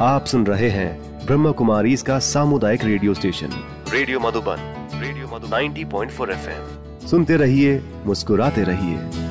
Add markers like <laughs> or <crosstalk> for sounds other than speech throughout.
आप सुन रहे हैं ब्रह्म कुमारी इसका सामुदायिक radio station. Radio Madhuban radio Madhuban. 90.4 FM. सुनते रहिए मुस्कुराते रहिए।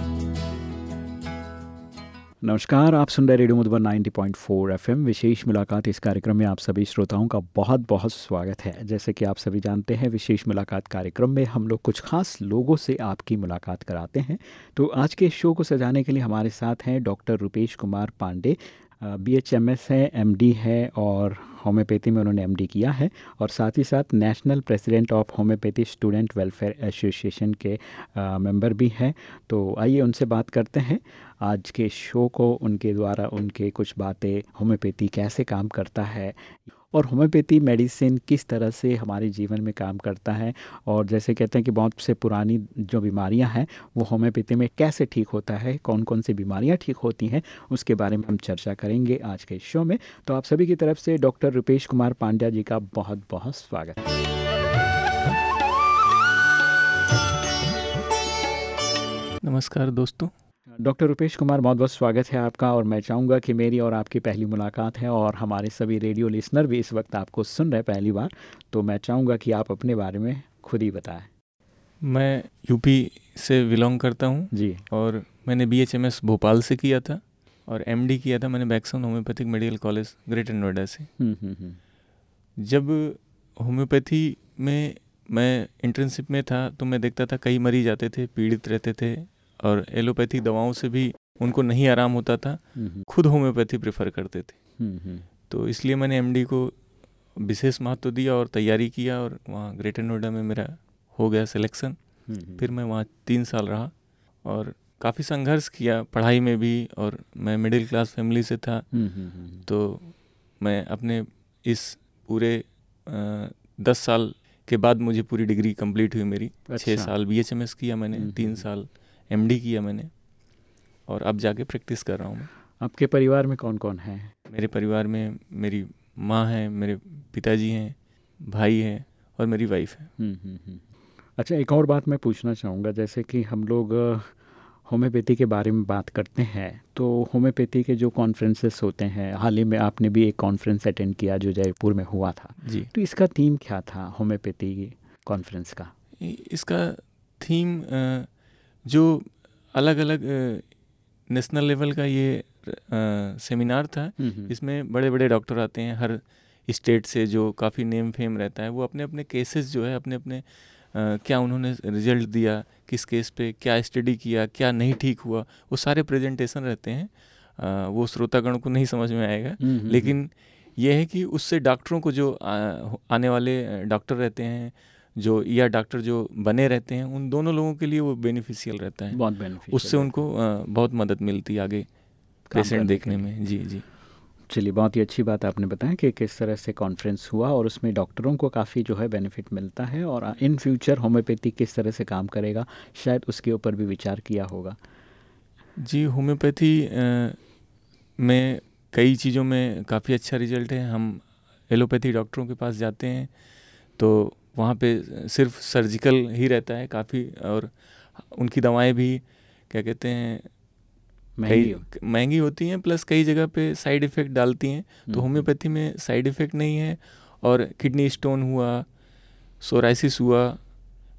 नमस्कार आप सुन रहे रेडियो मधुबन 90.4 एफएम। विशेष मुलाकात इस कार्यक्रम में आप सभी श्रोताओं का बहुत बहुत स्वागत है। जैसे कि आप सभी जानते हैं विशेष मुलाकात कार्यक्रम में हम लोग कुछ खास लोगों से आपकी मुलाकात कराते हैं। तो आज के शो को सजाने के लिए हमारे साथ हैं doctor Rupesh Kumar Pandey B H M S है एम डी है और होम्योपैथी में उन्होंने एम डी किया है और साथ ही साथ national president of homeopathy student welfare association के मेंबर भी हैं। तो आइए उनसे बात करते हैं। आज के शो को, उनके द्वारा उनके कुछ बातें होम्योपैथी कैसे काम करता है? और होम्योपैथी मेडिसिन किस तरह से हमारे जीवन में काम करता है और जैसे कहते हैं कि बहुत से पुरानी जो बीमारियाँ हैं, वो होम्योपैथी में कैसे ठीक होता है कौन कौन सी बीमारियाँ ठीक होती हैं, उसके बारे में हम चर्चा करेंगे आज के शो में। तो आप सभी की तरफ़ से डॉक्टर रुपेश कुमार पांड्या जी का बहुत बहुत स्वागत। है नमस्कार दोस्तों डॉक्टर रुपेश कुमार बहुत बहुत स्वागत है आपका और मैं चाहूँगा कि मेरी और आपकी पहली मुलाकात है और हमारे सभी रेडियो लिसनर भी इस वक्त आपको सुन रहे पहली बार तो मैं चाहूँगा कि आप अपने बारे में खुद ही बताएँ। मैं यूपी से बिलोंग करता हूँ जी। और मैंने बीएचएमएस भोपाल से किया था और एमडी किया था मैंने Bakson homeopathic medical college greater Noida से। हम्म, हम्म, हम्म। जब होम्योपैथी में मैं इंटर्नशिप में था तो मैं देखता था कई मरीज़ आते थे पीड़ित रहते थे और एलोपैथिक दवाओं से भी उनको नहीं आराम होता था खुद होम्योपैथी प्रेफर करते थे। तो इसलिए मैंने एमडी को विशेष महत्व दिया और तैयारी किया और वहाँ ग्रेटर नोएडा में मेरा हो गया सिलेक्शन। फिर मैं वहाँ तीन साल रहा और काफ़ी संघर्ष किया पढ़ाई में भी और मैं मिडिल क्लास फैमिली से था। तो मैं अपने इस पूरे आ, दस साल के बाद मुझे पूरी डिग्री कंप्लीट हुई मेरी। अच्छा। छः साल बीएचएमएस किया मैंने तीन साल एमडी किया मैंने और अब जाके प्रैक्टिस कर रहा हूँ मैं। आपके परिवार में कौन कौन है? मेरे परिवार में मेरी माँ है मेरे पिताजी हैं भाई हैं और मेरी वाइफ है। हम्म, हम्म, हम्म। अच्छा एक और बात मैं पूछना चाहूँगा जैसे कि हम लोग होम्योपैथी के बारे में बात करते हैं तो होम्योपैथी के जो कॉन्फ्रेंसेस होते हैं हाल ही में आपने भी एक कॉन्फ्रेंस अटेंड किया जो जयपुर में हुआ था। जी। तो इसका थीम क्या था होम्योपैथी कॉन्फ्रेंस का? इसका थीम जो अलग अलग नेशनल लेवल का ये सेमिनार था हम्म, हम्म। इसमें बड़े बड़े डॉक्टर आते हैं हर स्टेट से जो काफ़ी नेम फेम रहता है वो अपने अपने केसेस जो है अपने अपने आ, क्या उन्होंने रिज़ल्ट दिया किस केस पे क्या स्टडी किया क्या नहीं ठीक हुआ वो सारे प्रेजेंटेशन रहते हैं। आ, वो श्रोतागण को नहीं समझ में आएगा। हम्म, लेकिन ये है कि उससे डॉक्टरों को जो आ, आने वाले डॉक्टर रहते हैं जो या डॉक्टर जो बने रहते हैं उन दोनों लोगों के लिए वो बेनिफिशियल रहता है। बहुत बेनिफिशियल उससे उनको बहुत मदद मिलती है आगे पेशेंट देखने में। जी जी। चलिए बहुत ही अच्छी बात आपने बताया कि किस तरह से कॉन्फ्रेंस हुआ और उसमें डॉक्टरों को काफ़ी जो है बेनिफिट मिलता है और इन फ्यूचर होम्योपैथी किस तरह से काम करेगा शायद उसके ऊपर भी विचार किया होगा। जी होम्योपैथी में कई चीज़ों में काफ़ी अच्छा रिज़ल्ट है। हम एलोपैथी डॉक्टरों के पास जाते हैं तो वहाँ पे सिर्फ़ सर्जिकल ही रहता है काफ़ी और उनकी दवाएँ भी क्या कहते हैं महँगी महँगी होती हैं प्लस कई जगह पे साइड इफ़ेक्ट डालती हैं तो हम्म। होम्योपैथी में साइड इफ़ेक्ट नहीं है और किडनी स्टोन हुआ सोराइसिस हुआ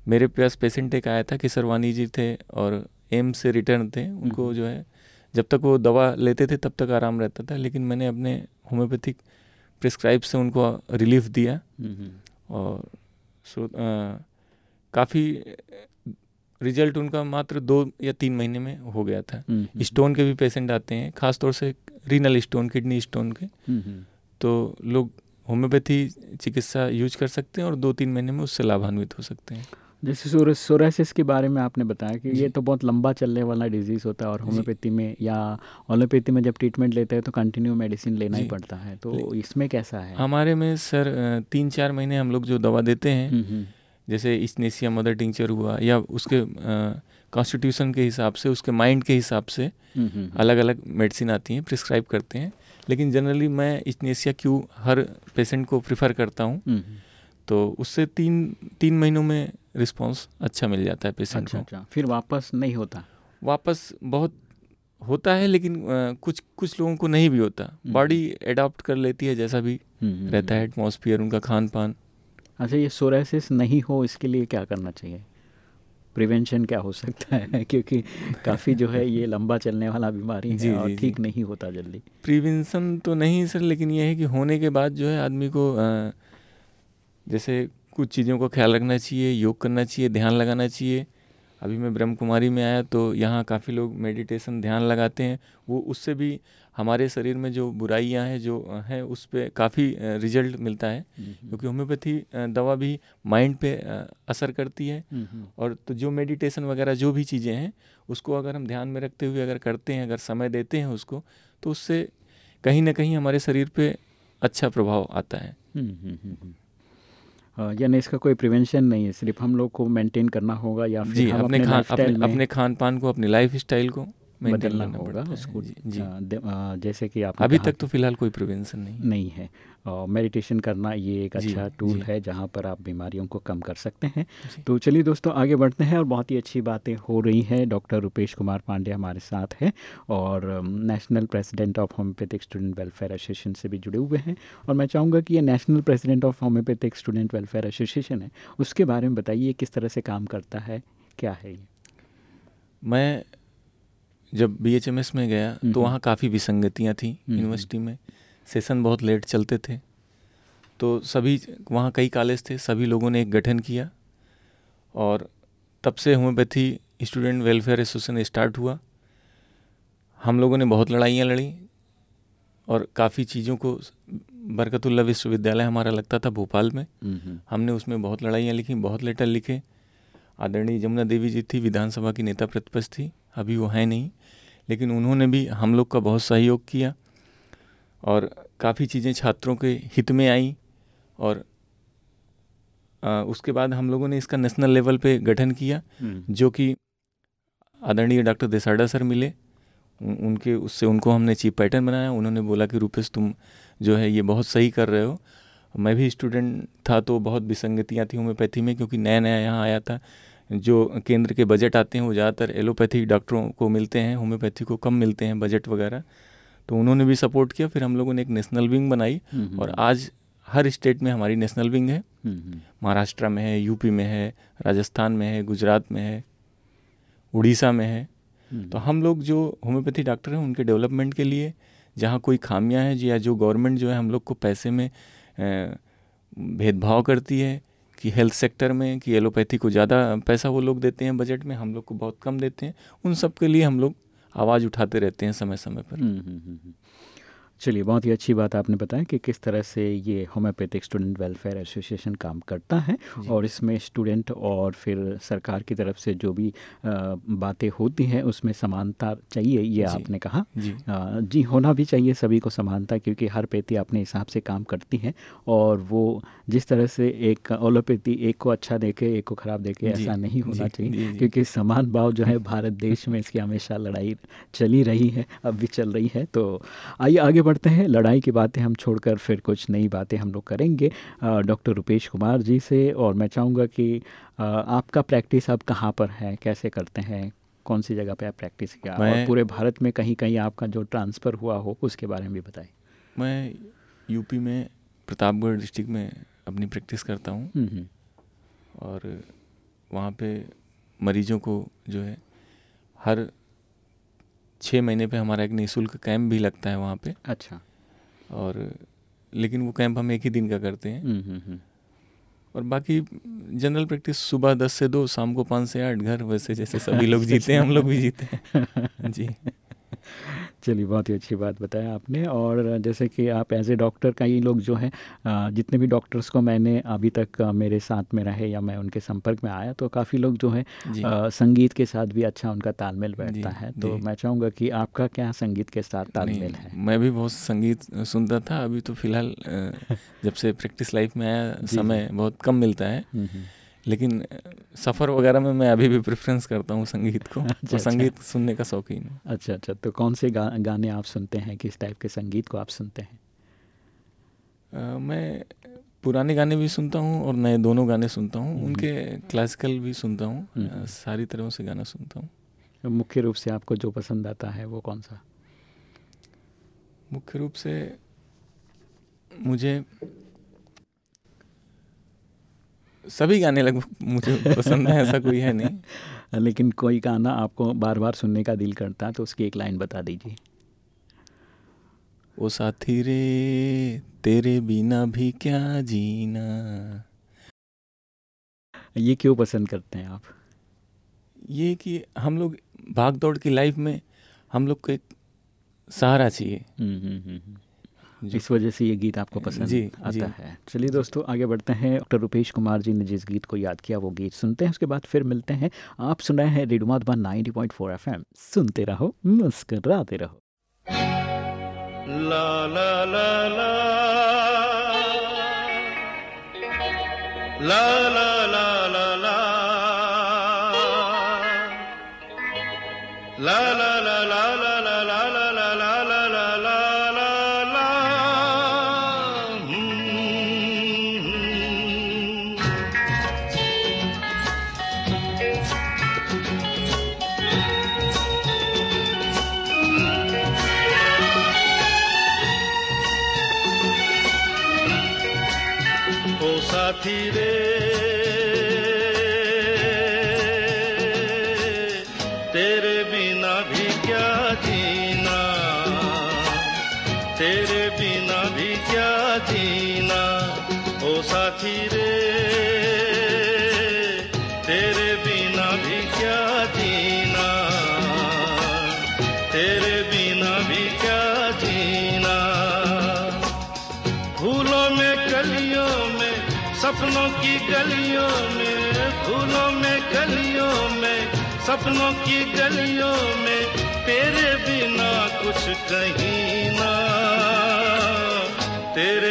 मेरे पास पेशेंट एक आया था कि सरवानी जी थे और एम से रिटर्न थे उनको हम्म। जो है जब तक वो दवा लेते थे तब तक आराम रहता था लेकिन मैंने अपने होम्योपैथिक प्रिस्क्राइब से उनको रिलीफ दिया हम्म, और सो काफ़ी रिज़ल्ट उनका मात्र दो या तीन महीने में हो गया था। हम्म, हम्म। स्टोन के भी पेशेंट आते हैं खासतौर से रीनल स्टोन किडनी स्टोन के। हम्म, तो लोग होम्योपैथी चिकित्सा यूज़ कर सकते हैं और दो तीन महीने में उससे लाभान्वित हो सकते हैं। जैसे सोरासिस के बारे में आपने बताया कि ये तो बहुत लंबा चलने वाला डिज़ीज़ होता है और होम्योपैथी में या ओलोपैथी में जब ट्रीटमेंट लेते हैं तो कंटिन्यू मेडिसिन लेना ही पड़ता है। तो इसमें कैसा है? हमारे में सर तीन चार महीने हम लोग जो दवा देते हैं हम्म, हम्म। जैसे इसनेसिया मदर टिंचर हुआ या उसके कॉन्स्टिट्यूशन के हिसाब से उसके माइंड के हिसाब से हम्म, अलग अलग मेडिसिन आती हैं प्रिस्क्राइब करते हैं। लेकिन जनरली मैं इसनेसिया क्यों हर पेशेंट को प्रिफर करता हूँ तो उससे तीन तीन महीनों में रिस्पांस अच्छा मिल जाता है पेशेंट अच्छा, को। अच्छा। फिर वापस नहीं होता? वापस बहुत होता है लेकिन कुछ कुछ लोगों को नहीं भी होता। बॉडी अडॉप्ट कर लेती है जैसा भी रहता है एटमोसफियर उनका खान पान अच्छा ये सोरेसिस नहीं हो इसके लिए क्या करना चाहिए? प्रिवेंशन क्या हो सकता है? <laughs> क्योंकि काफ़ी जो है ये लंबा चलने वाला बीमारी है जी, और ठीक नहीं होता जल्दी। प्रिवेंशन तो नहीं सर लेकिन ये है कि होने के बाद जो है आदमी को जैसे कुछ चीज़ों का ख्याल रखना चाहिए योग करना चाहिए ध्यान लगाना चाहिए। अभी मैं ब्रह्म कुमारी में आया तो यहाँ काफ़ी लोग मेडिटेशन ध्यान लगाते हैं। वो उससे भी हमारे शरीर में जो बुराइयाँ हैं जो हैं उस पर काफ़ी रिज़ल्ट मिलता है। क्योंकि होम्योपैथी दवा भी माइंड पे असर करती है। और तो जो मेडिटेशन वगैरह जो भी चीज़ें हैं उसको अगर हम ध्यान में रखते हुए अगर करते हैं अगर समय देते हैं उसको तो उससे कहीं ना कहीं हमारे शरीर पर अच्छा प्रभाव आता है। यानी इसका कोई प्रिवेंशन नहीं है सिर्फ़ हम लोग को मेंटेन करना होगा या फिर जी अपने खान अपने, अपने खान पान को अपनी लाइफ स्टाइल को बदलना होगा उसको। जी, जी। जैसे कि आप अभी तक तो फ़िलहाल कोई प्रिवेंशन नहीं नहीं है। और मेडिटेशन करना ये एक अच्छा टूल है जहाँ पर आप बीमारियों को कम कर सकते हैं। तो चलिए दोस्तों आगे बढ़ते हैं और बहुत ही अच्छी बातें हो रही हैं। डॉक्टर रुपेश कुमार पांडे हमारे साथ हैं और national president of homeopathic student welfare association से भी जुड़े हुए हैं। और मैं चाहूँगा कि ये national president of homeopathic student welfare association है उसके बारे में बताइए किस तरह से काम करता है क्या है ये? मैं जब बीएचएमएस में गया तो। वहाँ काफ़ी विसंगतियाँ थी। यूनिवर्सिटी में। सेशन बहुत लेट चलते थे। तो सभी वहाँ कई कॉलेज थे सभी लोगों ने एक गठन किया और तब से homeopathy student welfare association start हुआ। हम लोगों ने बहुत लड़ाइयाँ लड़ी और काफ़ी चीज़ों को बरकतुल्ला विश्वविद्यालय हमारा लगता था भोपाल में। हमने उसमें बहुत लड़ाइयाँ लिखी बहुत लेटर लिखे। आदरणीय जमुना देवी जी थी विधानसभा की नेता प्रतिपक्ष थी अभी वो है नहीं। लेकिन उन्होंने भी हम लोग का बहुत सहयोग किया और काफ़ी चीज़ें छात्रों के हित में आई और आ, उसके बाद हम लोगों ने इसका नेशनल लेवल पे गठन किया हम्म। जो कि आदरणीय डॉक्टर देसाडा सर मिले। उनके उससे उनको हमने चीफ पैटर्न बनाया। उन्होंने बोला कि रूपेश तुम जो है ये बहुत सही कर रहे हो। मैं भी स्टूडेंट था तो बहुत विसंगतियाँ थी होम्योपैथी में क्योंकि नया नया यहाँ आया था। जो केंद्र के बजट आते हैं वो ज़्यादातर एलोपैथी डॉक्टरों को मिलते हैं होम्योपैथी को कम मिलते हैं बजट वगैरह। तो उन्होंने भी सपोर्ट किया फिर हम लोगों ने एक नेशनल विंग बनाई हम्म, हम्म, और हम्म। आज हर स्टेट में हमारी नेशनल विंग है। महाराष्ट्र में है यूपी में है राजस्थान में है गुजरात में है उड़ीसा में है। तो हम लोग जो होम्योपैथी डॉक्टर हैं उनके डेवलपमेंट के लिए जहाँ कोई खामियाँ हैं या जो गवर्नमेंट जो है हम लोग को पैसे में भेदभाव करती है कि हेल्थ सेक्टर में कि एलोपैथी को ज़्यादा पैसा वो लोग देते हैं बजट में हम लोग को बहुत कम देते हैं। उन सब के लिए हम लोग आवाज़ उठाते रहते हैं समय समय पर हुँ, हुँ, हम्म, चलिए बहुत ही अच्छी बात आपने बताया कि किस तरह से ये होम्योपैथिक स्टूडेंट वेलफेयर एसोसिएशन काम करता है और इसमें स्टूडेंट और फिर सरकार की तरफ़ से जो भी बातें होती हैं उसमें समानता चाहिए ये आपने कहा। जी, आ, जी होना भी चाहिए सभी को समानता क्योंकि हर पेथी अपने हिसाब से काम करती है और वो जिस तरह से एक ओलोपैथी एक को अच्छा देखे एक को ख़राब देखे ऐसा नहीं होना चाहिए क्योंकि समान भाव जो है भारत देश में इसकी हमेशा लड़ाई चली रही है अब भी चल रही है। तो आइए आगे बढ़ते हैं। लड़ाई की बातें हम छोड़कर फिर कुछ नई बातें हम लोग करेंगे। डॉक्टर रुपेश कुमार जी से और मैं चाहूँगा कि आपका प्रैक्टिस अब कहाँ पर है? कैसे करते हैं? कौन सी जगह पे आप प्रैक्टिस किया? और पूरे भारत में कहीं कहीं आपका जो ट्रांसफ़र हुआ हो उसके बारे में भी बताएँ। मैं यूपी में प्रतापगढ़ डिस्ट्रिक्ट में अपनी प्रैक्टिस करता हूँ। और वहाँ पे मरीजों को जो है हर छः महीने पे हमारा एक निःशुल्क कैंप भी लगता है वहाँ पे। अच्छा। और लेकिन वो कैंप हम एक ही दिन का करते हैं। हम्म, हम्म, हम्म। और बाकी जनरल प्रैक्टिस सुबह दस से दो शाम को पाँच से आठ घर वैसे जैसे सभी लोग जीते हैं हम लोग भी जीते हैं। <laughs> जी। चलिए बहुत ही अच्छी बात बताया आपने। और जैसे कि आप एज ए डॉक्टर कई लोग जो हैं जितने भी डॉक्टर्स को मैंने अभी तक मेरे साथ में रहे या मैं उनके संपर्क में आया तो काफ़ी लोग जो है संगीत के साथ भी अच्छा उनका तालमेल बैठता है। तो मैं चाहूँगा कि आपका क्या संगीत के साथ तालमेल है? मैं भी बहुत संगीत सुनता था अभी तो फ़िलहाल जब से प्रैक्टिस लाइफ में आया समय बहुत कम मिलता है। हम्म, हम्म। लेकिन सफ़र वगैरह में मैं अभी भी प्रेफरेंस करता हूँ संगीत को। <laughs> अच्छा, तो संगीत अच्छा। सुनने का शौकीन हूँ अच्छा अच्छा। तो कौन से गा, गाने आप सुनते हैं? किस टाइप के संगीत को आप सुनते हैं? आ, मैं पुराने गाने भी सुनता हूँ और नए दोनों गाने सुनता हूँ। हम्म। उनके क्लासिकल भी सुनता हूँ। हम्म। सारी तरह से गाना सुनता हूँ। मुख्य रूप से आपको जो पसंद आता है वो कौन सा? मुख्य रूप से मुझे सभी गाने लगभग मुझे पसंद है ऐसा कोई है नहीं। <laughs> लेकिन कोई गाना आपको बार बार सुनने का दिल करता है तो उसकी एक लाइन बता दीजिए। ओ साथी रे तेरे बिना भी क्या जीना? ये क्यों पसंद करते हैं आप? ये कि हम लोग भाग दौड़ की लाइफ में हम लोग को एक सहारा चाहिए। हम्म, हम्म, हम्म, इस वजह से ये गीत आपको पसंद जी, आता जी, है। चलिए दोस्तों आगे बढ़ते हैं। डॉक्टर रुपेश कुमार जी ने जिस गीत को याद किया वो गीत सुनते हैं। उसके बाद फिर मिलते हैं। आप सुन रहे हैं radio ninety point four F M सुनते रहो मुस्कराते रहो। ला ला ला ला। ला ला साथी रे सपनों की गलियों में तेरे बिना कुछ कहीं ना। तेरे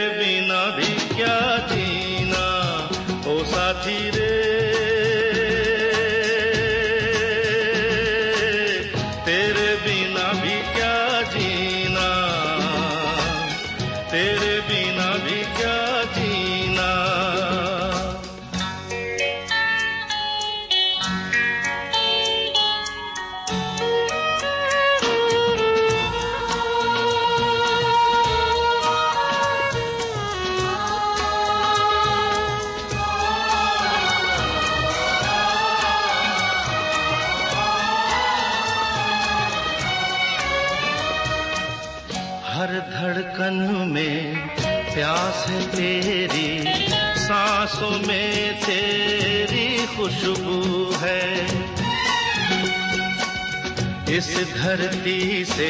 इस धरती से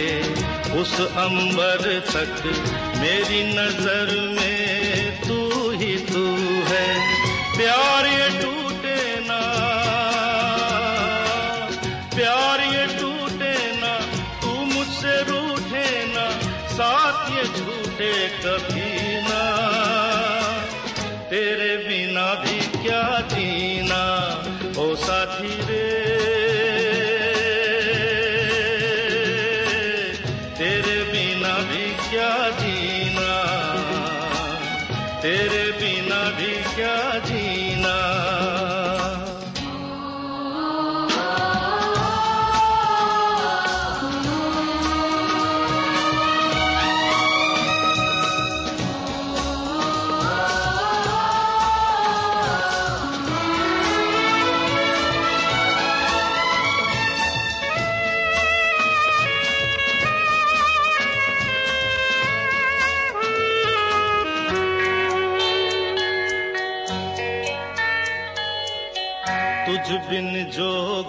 उस अंबर तक मेरी नज़र में तू ही तू है। प्यार ये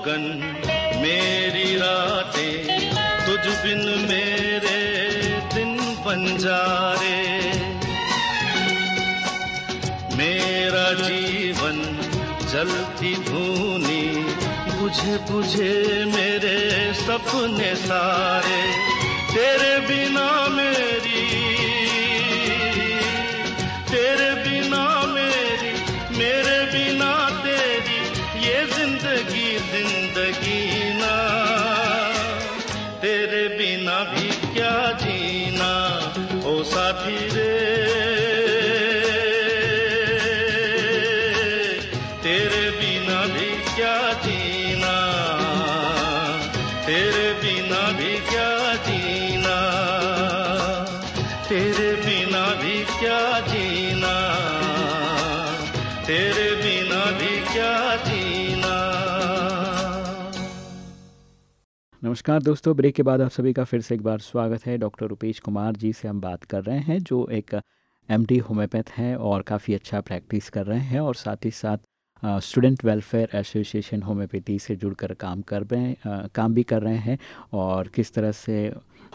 जोगन मेरी रातें, तुझ बिन मेरे दिन बंजारे मेरा जीवन जलती भूनी, बुझे बुझे मेरे सपने सारे। तेरे बिना मेरी तेरे बिना भी क्या जीना नमस्कार दोस्तों, ब्रेक के बाद आप सभी का फिर से एक बार स्वागत है। डॉक्टर रुपेश कुमार जी से हम बात कर रहे हैं, जो एक एमडी होम्योपैथ हैं और काफ़ी अच्छा प्रैक्टिस कर रहे हैं और साथ ही साथ स्टूडेंट वेलफेयर एसोसिएशन होम्योपैथी से जुड़कर काम कर रहे हैं काम भी कर रहे हैं और किस तरह से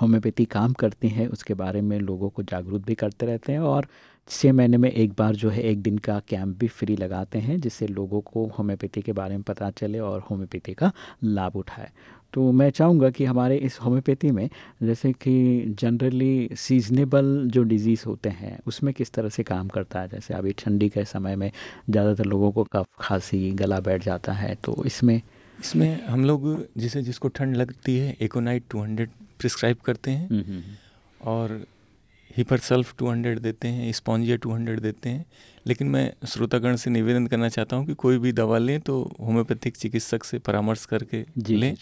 होम्योपैथी काम करती है उसके बारे में लोगों को जागरूक भी करते रहते हैं और छः महीने में एक बार जो है एक दिन का कैंप भी फ्री लगाते हैं, जिससे लोगों को होम्योपैथी के बारे में पता चले और होम्योपैथी का लाभ उठाए। तो मैं चाहूँगा कि हमारे इस होम्योपैथी में जैसे कि जनरली सीजनेबल जो डिज़ीज़ होते हैं उसमें किस तरह से काम करता है? जैसे अभी ठंडी के समय में ज़्यादातर लोगों को कफ खांसी गला बैठ जाता है तो इसमें इसमें हम लोग जिसे जिसको ठंड लगती है एकोनाइट टू हंड्रेड प्रिस्क्राइब करते हैं हम्म, हम्म, हम्म। और हिपर सल्फ टू हंड्रेड देते हैं स्पॉन्जिया टू हंड्रेड देते हैं। लेकिन मैं श्रोतागण से निवेदन करना चाहता हूँ कि कोई भी दवा लें तो होम्योपैथिक चिकित्सक से परामर्श करके लें।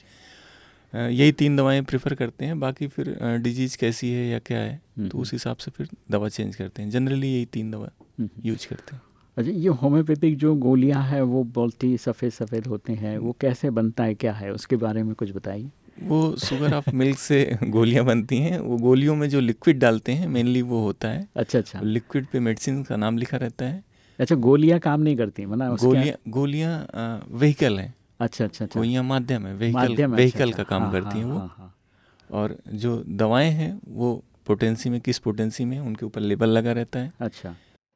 यही तीन दवाएँ प्रेफर करते हैं बाकी फिर डिज़ीज़ कैसी है या क्या है तो उस हिसाब से फिर दवा चेंज करते हैं। जनरली यही तीन दवा यूज़ करते हैं। अच्छा ये होम्योपैथिक जो गोलियाँ हैं वो बहुत ही सफ़ेद सफ़ेद होते हैं वो कैसे बनता है क्या है उसके बारे में कुछ बताइए। वो शुगर ऑफ़ मिल्क से <laughs> गोलियाँ बनती हैं वो गोलियों में जो लिक्विड डालते हैं मेनली वो होता है। अच्छा अच्छा। लिक्विड पे मेडिसिन का नाम लिखा रहता है। अच्छा गोलियाँ काम नहीं करती मतलब गोलियाँ गोलियाँ व्हीकल हैं। अच्छा अच्छा अच्छा। गोलियाँ माध्यम है व्हीकल व्हीकल अच्छा, का काम हाँ, करती हैं हाँ, वो। हाँ, और जो दवाएँ हैं वो पोटेंसी में किस पोटेंसी में उनके ऊपर लेबल लगा रहता है। अच्छा।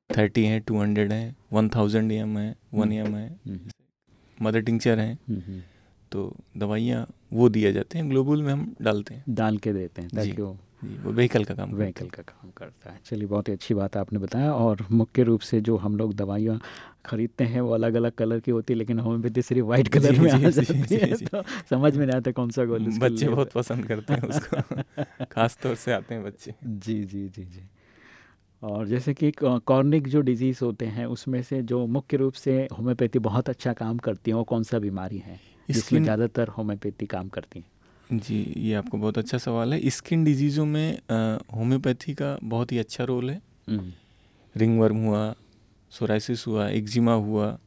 थर्टी है टू हंड्रेड है वन थाउज़ेंड एम है वन एम है। मदर टिंचर है। तो दवाइयाँ वो दिया जाते हैं ग्लोबल में हम डालते हैं। डाल के देते हैं ताकि वो वो व्हीकल का काम व्हीकल का काम करता है। चलिए बहुत ही अच्छी बात आपने बताया और मुख्य रूप से जो हम लोग दवाइयाँ खरीदते हैं वो अलग अलग कलर की होती है लेकिन होम्योपैथी सिर्फ़ वाइट <laughs> कलर में आ जाती है तो समझ में नहीं आता कौन सा गोली बच्चे बहुत पसंद करते हैं उसको। <laughs> खास तौर से आते हैं बच्चे। जी जी जी जी। और जैसे कि कॉर्निक जो डिज़ीज़ होते हैं उसमें से जो मुख्य रूप से होम्योपैथी बहुत अच्छा काम करती है वो कौन सा बीमारी है जिसमें ज़्यादातर होम्योपैथी काम करती है? जी ये आपको बहुत अच्छा सवाल है। स्किन डिजीज़ों में होम्योपैथी का बहुत ही अच्छा रोल है। रिंग हम्म। वर्म हुआ सोराइसिस हुआ एक्जिमा हुआ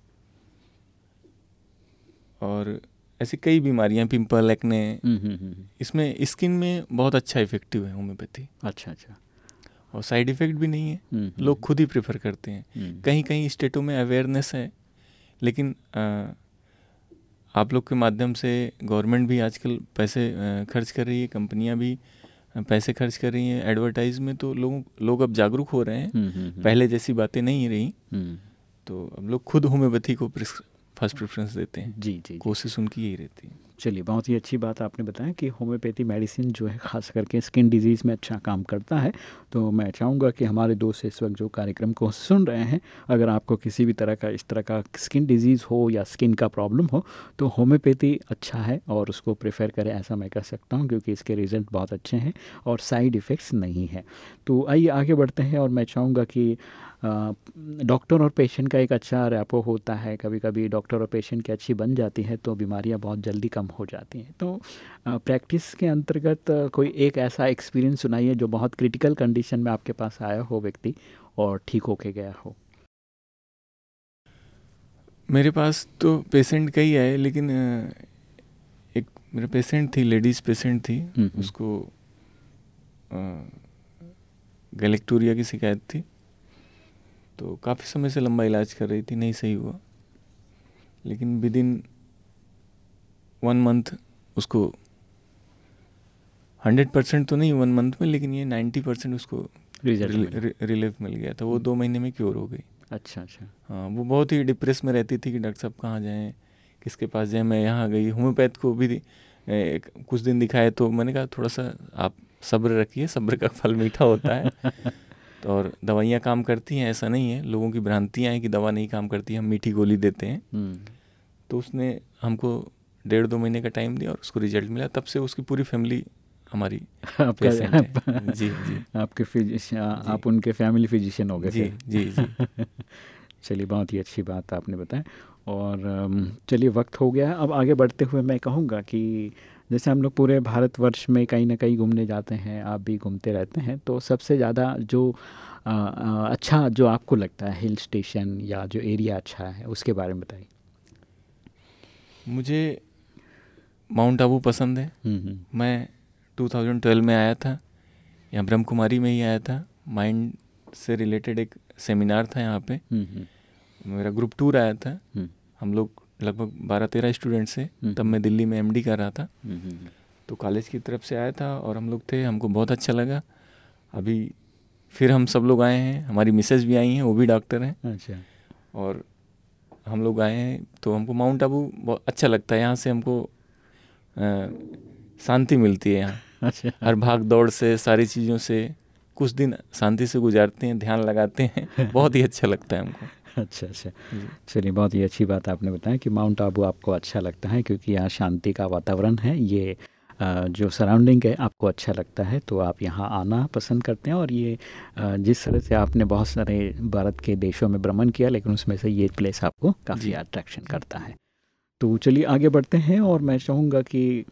और ऐसी कई बीमारियाँ पिंपल एक्ने। हम्म, हम्म, इसमें स्किन में बहुत अच्छा इफ़ेक्टिव है होम्योपैथी। अच्छा अच्छा। और साइड इफ़ेक्ट भी नहीं है। लोग खुद ही प्रेफर करते हैं। कहीं कहीं स्टेटों में अवेयरनेस है लेकिन आप लोग के माध्यम से गवर्नमेंट भी आजकल पैसे खर्च कर रही है कंपनियाँ भी पैसे खर्च कर रही हैं। एडवर्टाइज में तो लोग लोग अब जागरूक हो रहे हैं। हम्म, हम्म, हम्म। पहले जैसी बातें नहीं रही। तो अब लोग खुद होम्योपैथी को फ़र्स्ट प्रेफरेंस देते हैं। जी जी। कोशिश उनकी यही रहती है। चलिए, बहुत ही अच्छी बात आपने बताया कि होम्योपैथी मेडिसिन जो है, खास करके स्किन डिज़ीज़ में अच्छा काम करता है। तो मैं चाहूँगा कि हमारे दोस्त इस वक्त जो कार्यक्रम को सुन रहे हैं, अगर आपको किसी भी तरह का, इस तरह का स्किन डिज़ीज़ हो या स्किन का प्रॉब्लम हो तो होम्योपैथी अच्छा है और उसको प्रेफर करें ऐसा मैं कह सकता हूँ, क्योंकि इसके रिज़ल्ट बहुत अच्छे हैं और साइड इफ़ेक्ट्स नहीं हैं। तो आइए आगे बढ़ते हैं और मैं चाहूँगा कि डॉक्टर और पेशेंट का एक अच्छा रैपो होता है। कभी कभी डॉक्टर और पेशेंट की अच्छी बन जाती है तो बीमारियाँ बहुत जल्दी कम हो जाती हैं। तो प्रैक्टिस के अंतर्गत कोई एक ऐसा एक्सपीरियंस सुनाइए जो बहुत क्रिटिकल कंडीशन में आपके पास आया हो व्यक्ति और ठीक होके गया हो। मेरे पास तो पेशेंट कई आए लेकिन एक मेरा पेशेंट थी लेडीज़ पेशेंट थी। हम्म, हम्म। उसको गलेक्टोरिया की शिकायत थी। तो काफ़ी समय से लंबा इलाज कर रही थी नहीं सही हुआ। लेकिन विद इन वन मंथ उसको हंड्रेड परसेंट तो नहीं वन मंथ में लेकिन ये नाइन्टी परसेंट उसको रिलीफ मिल गया। था। वो दो महीने में क्योर हो गई। अच्छा अच्छा। हाँ वो बहुत ही डिप्रेस में रहती थी कि डॉक्टर साहब कहाँ जाएँ किसके पास जाएँ मैं यहाँ गई। होम्योपैथ को भी एक, कुछ दिन दिखाए तो मैंने कहा थोड़ा सा आप सब्र रखिए सब्र का फल मीठा होता है। <laughs> तो और दवाइयाँ काम करती हैं ऐसा नहीं है। लोगों की भ्रांतियाँ हैं कि दवा नहीं काम करती हम मीठी गोली देते हैं। हम्म। तो उसने हमको डेढ़ दो महीने का टाइम दिया और उसको रिज़ल्ट मिला। तब से उसकी पूरी फैमिली हमारी आपका जी जी। आपके फिजिशियन आप उनके फैमिली फिजिशियन हो गए जी जी जी। <laughs> चलिए बहुत ही अच्छी बात आपने बताया और चलिए वक्त हो गया। अब आगे बढ़ते हुए मैं कहूँगा कि जैसे हम लोग पूरे भारतवर्ष में कहीं ना कहीं घूमने जाते हैं आप भी घूमते रहते हैं तो सबसे ज़्यादा जो आ, आ, अच्छा जो आपको लगता है हिल स्टेशन या जो एरिया अच्छा है उसके बारे में बताइए। मुझे माउंट आबू पसंद है। हम्म, हम्म। मैं 2012 में आया था यहाँ ब्रह्म कुमारी में ही आया था। माइंड से रिलेटेड एक सेमिनार था यहाँ पे। हम्म, मेरा ग्रुप टूर आया था। हम लोग लगभग बारह तेरह स्टूडेंट से तब मैं दिल्ली में एमडी कर रहा था। तो कॉलेज की तरफ़ से आया था और हम लोग थे हमको बहुत अच्छा लगा। अभी फिर हम सब लोग आए हैं। हमारी मिसेज भी आई हैं वो भी डॉक्टर हैं। अच्छा। और हम लोग आए हैं तो हमको माउंट आबू बहुत अच्छा लगता है। यहाँ से हमको शांति मिलती है यहाँ। <laughs> अच्छा। हर भाग दौड़ से सारी चीज़ों से कुछ दिन शांति से गुजारते हैं ध्यान लगाते हैं। <laughs> बहुत ही अच्छा लगता है हमको। अच्छा अच्छा। चलिए बहुत ही अच्छी बात आपने बताया कि माउंट आबू आपको अच्छा लगता है क्योंकि यहाँ शांति का वातावरण है। ये जो सराउंडिंग है आपको अच्छा लगता है तो आप यहाँ आना पसंद करते हैं और ये जिस तरह से आपने बहुत सारे भारत के देशों में भ्रमण किया लेकिन उसमें से ये प्लेस आपको काफ़ी अट्रैक्शन करता है। तो चलिए आगे बढ़ते हैं और मैं चाहूँगा कि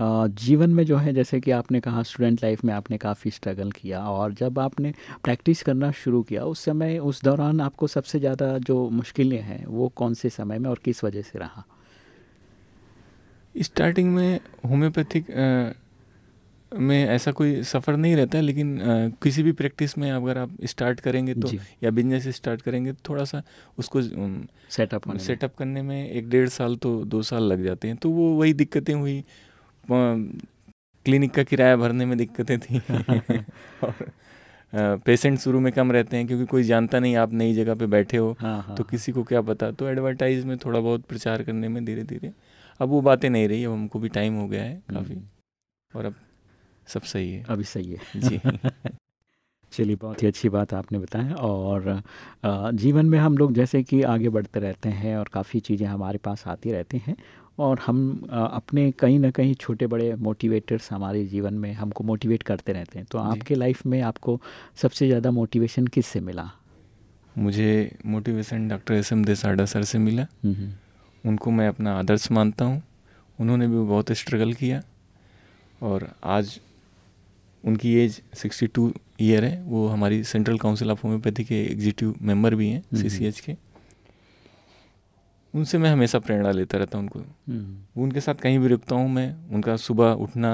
जीवन में जो है, जैसे कि आपने कहा स्टूडेंट लाइफ में आपने काफ़ी स्ट्रगल किया और जब आपने प्रैक्टिस करना शुरू किया, उस समय, उस दौरान आपको सबसे ज़्यादा जो मुश्किलें हैं, वो कौन से समय में और किस वजह से रहा? स्टार्टिंग में होम्योपैथिक में ऐसा कोई सफ़र नहीं रहता है लेकिन आ, किसी भी प्रैक्टिस में अगर आप स्टार्ट करेंगे तो या बिज़नेस स्टार्ट करेंगे तो थोड़ा सा उसको सेटअप सेटअप करने में। एक डेढ़ साल तो दो साल लग जाते हैं तो वो वही दिक्कतें हुई क्लिनिक का किराया भरने में दिक्कतें थी। <laughs> और पेशेंट शुरू में कम रहते हैं क्योंकि कोई जानता नहीं आप नई जगह पे बैठे हो हाँ, हाँ, तो किसी को क्या पता तो एडवर्टाइज में थोड़ा बहुत प्रचार करने में धीरे धीरे अब वो बातें नहीं रही अब हमको भी टाइम हो गया है काफ़ी। हम्म। और अब सब सही है। अभी सही है। <laughs> जी। <laughs> चलिए बहुत ही अच्छी बात आपने बताया और जीवन में हम लोग जैसे कि आगे बढ़ते रहते हैं और काफ़ी चीज़ें हमारे पास आती रहती हैं और हम अपने कहीं ना कहीं छोटे बड़े मोटिवेटर्स हमारे जीवन में हमको मोटिवेट करते रहते हैं। तो आपके लाइफ में आपको सबसे ज़्यादा मोटिवेशन किस से मिला? मुझे motivation doctor S M Desada sir से मिला। हम्म, हम्म। उनको मैं अपना आदर्श मानता हूँ। उन्होंने भी बहुत स्ट्रगल किया और आज उनकी एज 62 ईयर है वो हमारी सेंट्रल काउंसिल ऑफ़ होम्योपैथी के एग्जीक्यूटिव मेंबर भी हैं सी हम्म। के उनसे मैं हमेशा प्रेरणा लेता रहता हूँ उनको हम्म। उनके साथ कहीं भी रुकता हूँ मैं उनका सुबह उठना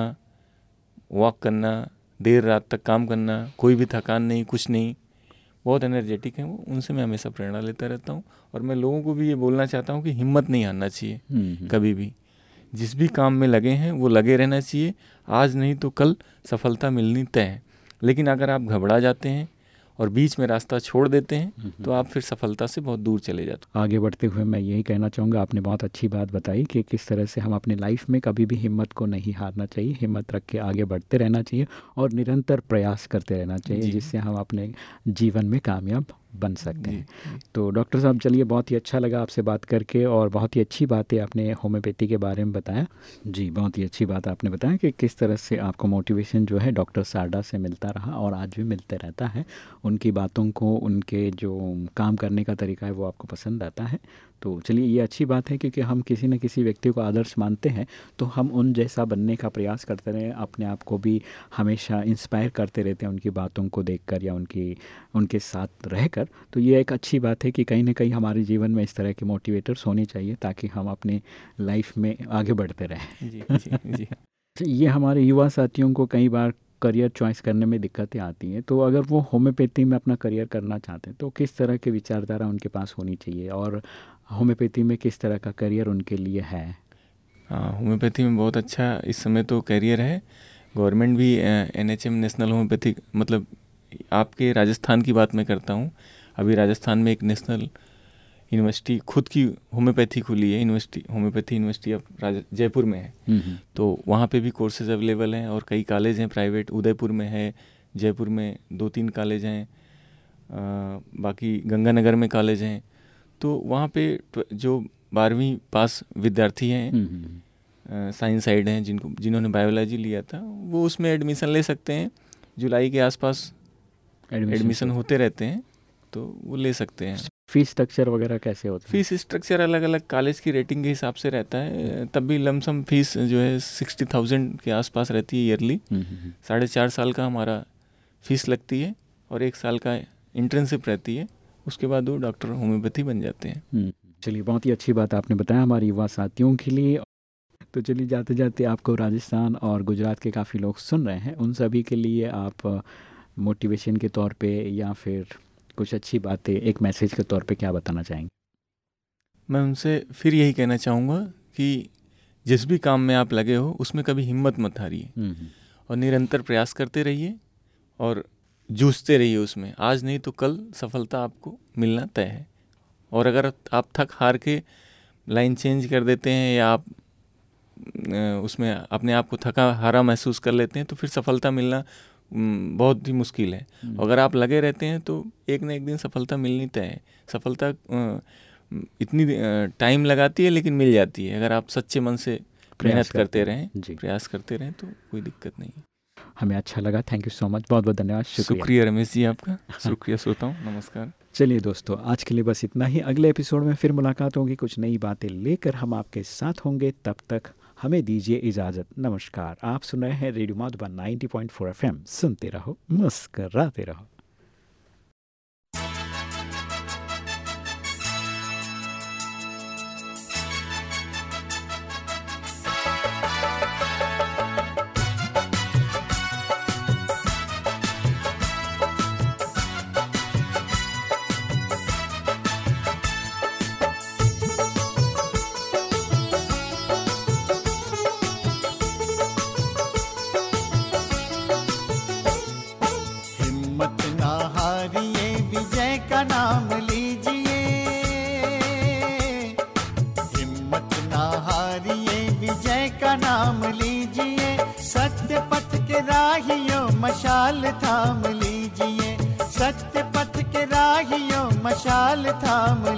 वॉक करना देर रात तक काम करना कोई भी थकान नहीं कुछ नहीं बहुत एनर्जेटिक हैं वो उनसे मैं हमेशा प्रेरणा लेता रहता हूँ और मैं लोगों को भी ये बोलना चाहता हूँ कि हिम्मत नहीं हारना चाहिए हम्म, हम्म। कभी भी जिस भी काम में लगे हैं वो लगे रहना चाहिए। आज नहीं तो कल सफलता मिलनी तय है। लेकिन अगर आप घबरा जाते हैं और बीच में रास्ता छोड़ देते हैं हम्म, तो आप फिर सफलता से बहुत दूर चले जाते हैं। आगे बढ़ते हुए मैं यही कहना चाहूँगा आपने बहुत अच्छी बात बताई कि किस तरह से हम अपने लाइफ में कभी भी हिम्मत को नहीं हारना चाहिए। हिम्मत रख के आगे बढ़ते रहना चाहिए और निरंतर प्रयास करते रहना चाहिए जिससे हम अपने जीवन में कामयाब बन सकते हैं। तो डॉक्टर साहब चलिए बहुत ही अच्छा लगा आपसे बात करके और बहुत ही अच्छी बातें आपने होम्योपैथी के बारे में बताया। जी बहुत ही अच्छी बात आपने बताया कि किस तरह से आपको मोटिवेशन जो है डॉक्टर सारडा से मिलता रहा और आज भी मिलते रहता है। उनकी बातों को उनके जो काम करने का तरीका है वो आपको पसंद आता है। तो चलिए ये अच्छी बात है क्योंकि हम किसी न किसी व्यक्ति को आदर्श मानते हैं तो हम उन जैसा बनने का प्रयास करते रहें अपने आप को भी हमेशा इंस्पायर करते रहते हैं उनकी बातों को देखकर या उनकी उनके साथ रहकर। तो ये एक अच्छी बात है कि कहीं ना कहीं हमारे जीवन में इस तरह के मोटिवेटर्स होने चाहिए ताकि हम अपने लाइफ में आगे बढ़ते रहें। जी जी जी। <laughs> ये हमारे युवा साथियों को कई बार करियर चॉइस करने में दिक्कतें आती हैं तो अगर वो होम्योपैथी में अपना करियर करना चाहते हैं तो किस तरह की विचारधारा उनके पास होनी चाहिए? और होम्योपैथी में किस तरह का करियर उनके लिए है? हाँ होम्योपैथी में बहुत अच्छा इस समय तो करियर है। गवर्नमेंट भी N H M national homeopathy मतलब आपके राजस्थान की बात मैं करता हूँ। अभी राजस्थान में एक नेशनल यूनिवर्सिटी खुद की होम्योपैथी खुली है। University homeopathy university of Jaipur में है। हम्म, हम्म। तो वहाँ पे भी कोर्सेज अवेलेबल हैं और कई कॉलेज हैं प्राइवेट। उदयपुर में है जयपुर में दो तीन कॉलेज हैं। बाकी गंगानगर में कॉलेज हैं। तो वहाँ पे जो बारहवीं पास विद्यार्थी हैं साइंस हम्म, साइड हैं जिनको जिन्होंने बायोलॉजी लिया था वो उसमें एडमिशन ले सकते हैं। जुलाई के आसपास एडमिशन होते रहते हैं तो वो ले सकते हैं। फ़ीस स्ट्रक्चर वगैरह कैसे होता है? फ़ीस स्ट्रक्चर अलग अलग कॉलेज की रेटिंग के हिसाब से रहता है। तब भी लमसम फ़ीस जो है सिक्सटी थाउज़ेंड के आसपास रहती है ईयरली हम्म, हम्म, हम्म। साढ़े चार साल का हमारा फ़ीस लगती है और एक साल का इंटर्नशिप रहती है। उसके बाद वो डॉक्टर होम्योपैथी बन जाते हैं। चलिए बहुत ही अच्छी बात आपने बताया हमारे युवा साथियों के लिए। तो चलिए जाते जाते आपको राजस्थान और गुजरात के काफ़ी लोग सुन रहे हैं। उन सभी के लिए आप मोटिवेशन के तौर पे या फिर कुछ अच्छी बातें एक मैसेज के तौर पे क्या बताना चाहेंगे? मैं उनसे फिर यही कहना चाहूँगा कि जिस भी काम में आप लगे हो उसमें कभी हिम्मत मत हारिए। हम्म, हम्म। और निरंतर प्रयास करते रहिए और जूझते रहिए उसमें। आज नहीं तो कल सफलता आपको मिलना तय है। और अगर आप थक हार के लाइन चेंज कर देते हैं या आप उसमें अपने आप को थका हारा महसूस कर लेते हैं तो फिर सफलता मिलना बहुत ही मुश्किल है। हम्म। अगर आप लगे रहते हैं तो एक न एक दिन सफलता मिलनी तय है। सफलता इतनी टाइम लगाती है लेकिन मिल जाती है। अगर आप सच्चे मन से मेहनत करते रहें प्रयास करते रहें तो कोई दिक्कत नहीं हमें अच्छा लगा। थैंक यू सो मच बहुत बहुत धन्यवाद। शुक्रिया। रमेश जी आपका। शुक्रिया सोता हूँ। नमस्कार। चलिए दोस्तों आज के लिए बस इतना ही। अगले एपिसोड में फिर मुलाकात होगी। कुछ नई बातें लेकर हम आपके साथ होंगे। तब तक हमें दीजिए इजाज़त। नमस्कार। आप सुन रहे हैं रेडियो माधुबा 90.4 एफएम। सुनते रहो मुस्कराते रहो। जला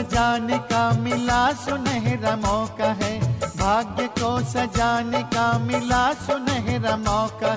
सजाने का मिला सुनहरा मौका है। भाग्य को सजाने का मिला सुनहरा मौका